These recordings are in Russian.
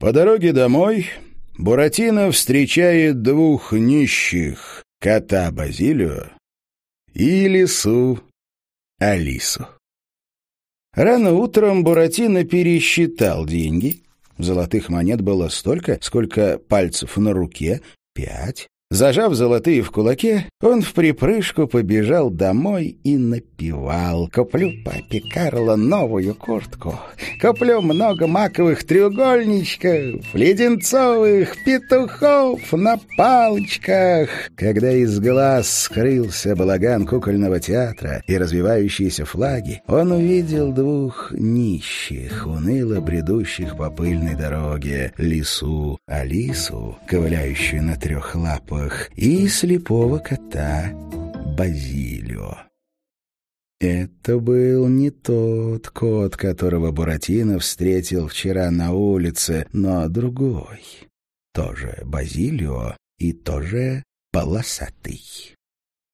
По дороге домой Буратино встречает двух нищих, кота Базилио и лису Алису. Рано утром Буратино пересчитал деньги. Золотых монет было столько, сколько пальцев на руке — пять. Зажав золотые в кулаке, он в припрыжку побежал домой и напевал. «Куплю папе Карло новую куртку, куплю много маковых треугольничков, леденцовых петухов на палочках». Когда из глаз скрылся балаган кукольного театра и развивающиеся флаги, он увидел двух нищих, уныло бредущих по пыльной дороге, лису Алису, ковыляющую на трех лапах, лапах и слепого кота Базилио. Это был не тот кот, которого Буратино встретил вчера на улице, но другой. Тоже Базилио и тоже полосатый.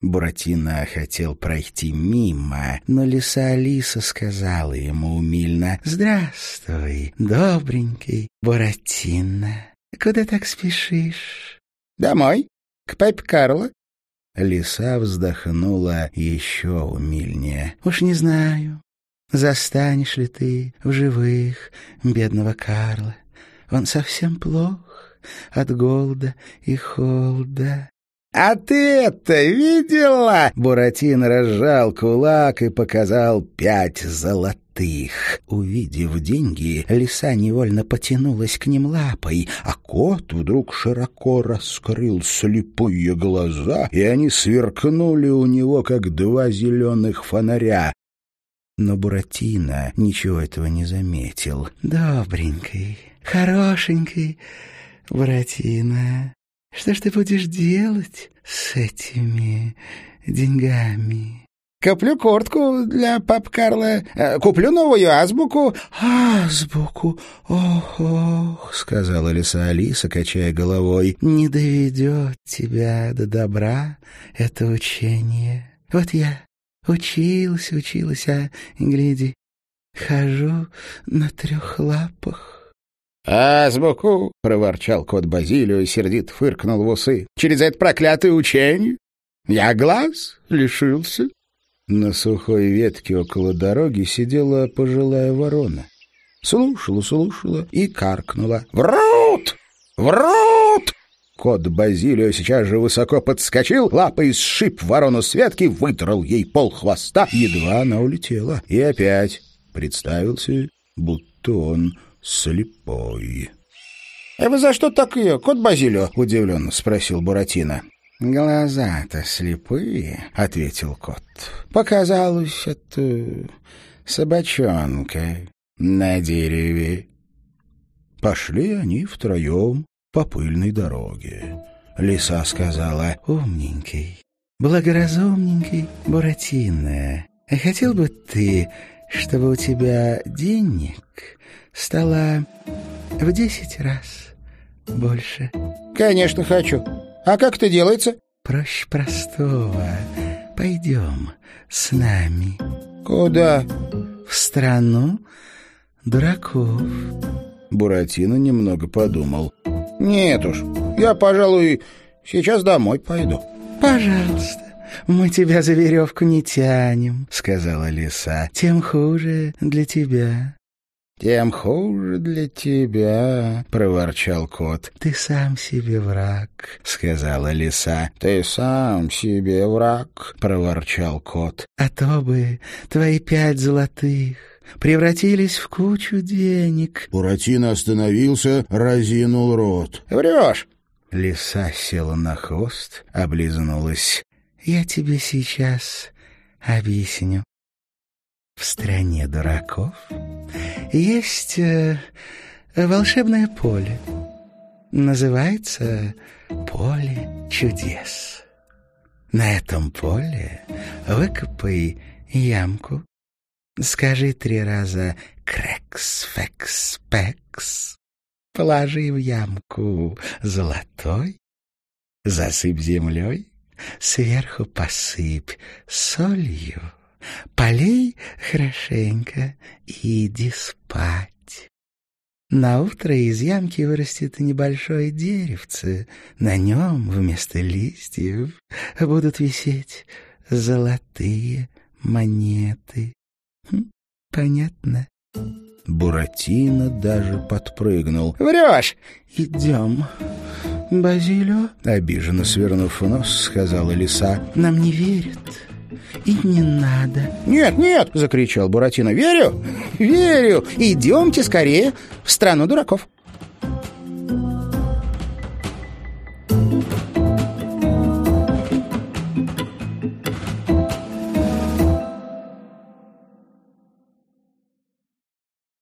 Буратино хотел пройти мимо, но лиса Алиса сказала ему умильно «Здравствуй, добренький Буратино, куда так спешишь?» «Домой», к папе Карло?» Лиса вздохнула еще умильнее. «Уж не знаю, застанешь ли ты в живых бедного Карла. Он совсем плох от голода и холода». «А ты это видела?» Буратино разжал кулак и показал пять золотых золотых. Увидев деньги, лиса невольно потянулась к ним лапой, а кот вдруг широко раскрыл слепые глаза, и они сверкнули у него, как два зеленых фонаря. Но Буратино ничего этого не заметил. «Добренький, хорошенький Буратино, что ж ты будешь делать с этими деньгами?» Куплю куртку для пап Карла, э, куплю новую азбуку. Азбуку? Ох, ох, сказала лиса Алиса, качая головой. Не доведет тебя до добра это учение. Вот я училась, училась, а, гляди, хожу на трех лапах. «Азбуку!» — проворчал кот Базилио и сердит фыркнул в усы. «Через это проклятое учение я глаз лишился». На сухой ветке около дороги сидела пожилая ворона. Слушала, слушала и каркнула. «Врут! Врут!» Кот Базилио сейчас же высоко подскочил, лапой сшиб ворону с ветки, выдрал ей пол хвоста, едва она улетела. И опять представился, будто он слепой. — А вы за что так ее, кот Базилио? — удивленно спросил Буратино. «Глаза-то слепые», — ответил кот. «Показалось, это собачонка на дереве». Пошли они втроем по пыльной дороге. Лиса сказала, «Умненький, благоразумненький Буратино, хотел бы ты, чтобы у тебя денег стало в десять раз больше?» «Конечно хочу», а как это делается? Проще простого. Пойдем с нами. Куда? В страну дураков. Буратино немного подумал. Нет уж, я, пожалуй, сейчас домой пойду. Пожалуйста. «Мы тебя за веревку не тянем», — сказала лиса. «Тем хуже для тебя». «Тем хуже для тебя», — проворчал кот. «Ты сам себе враг», — сказала лиса. «Ты сам себе враг», — проворчал кот. «А то бы твои пять золотых превратились в кучу денег». Буратино остановился, разинул рот. «Врешь!» Лиса села на хвост, облизнулась. «Я тебе сейчас объясню. В стране дураков есть э, волшебное поле. Называется поле чудес. На этом поле выкопай ямку, скажи три раза «крекс, фекс, пекс», положи в ямку золотой, засыпь землей, сверху посыпь солью, Полей хорошенько и иди спать. На утро из ямки вырастет небольшое деревце. На нем вместо листьев будут висеть золотые монеты. Хм, понятно? Буратино даже подпрыгнул. «Врешь!» «Идем, Базилио!» Обиженно свернув нос, сказала лиса. «Нам не верят и не надо». «Нет, нет!» — закричал Буратино. «Верю! Верю! Идемте скорее в страну дураков!»